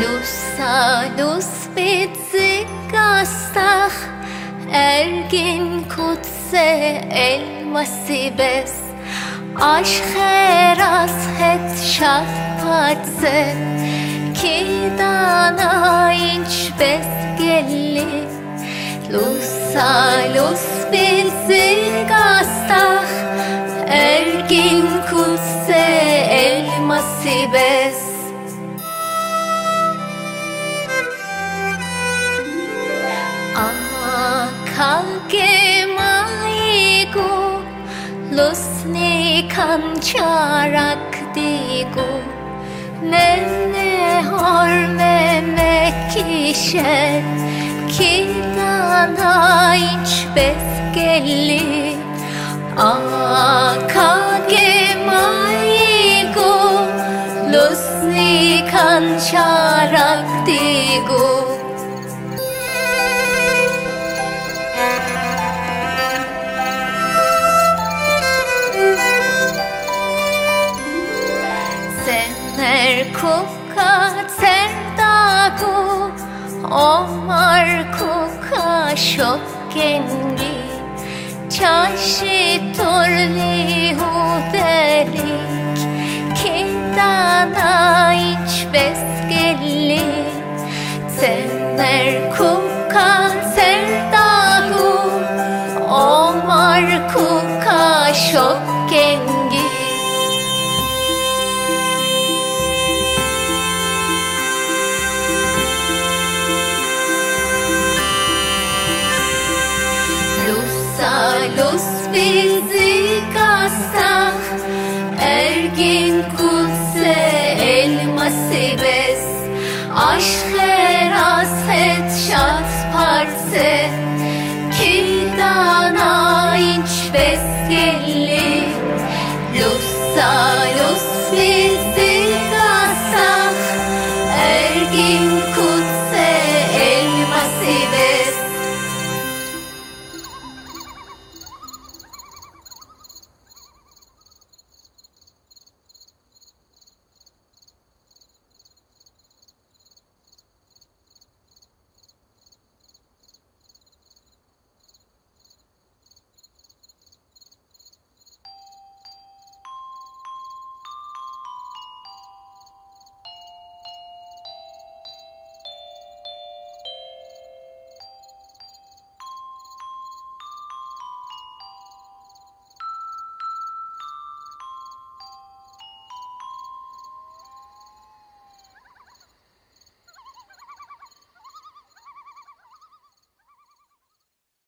Lusalus bitzigastach Ergin kutse elmasibes Aşkeras het şahpatse Kidana inç bes gelli Lusalus bitzigastach Ergin kutse elmasibes Lusni kancharak digu Nene horme mekişer Kidana inç besgelli Akage maigu Lusni kancharak digu kuka şokkengi Çaşı turli hudelik. Kindana iç besgelli Sener kuka terdagu Omar kuka bizi kasta Ergin kutse elması bes Aşk her aset şat parse.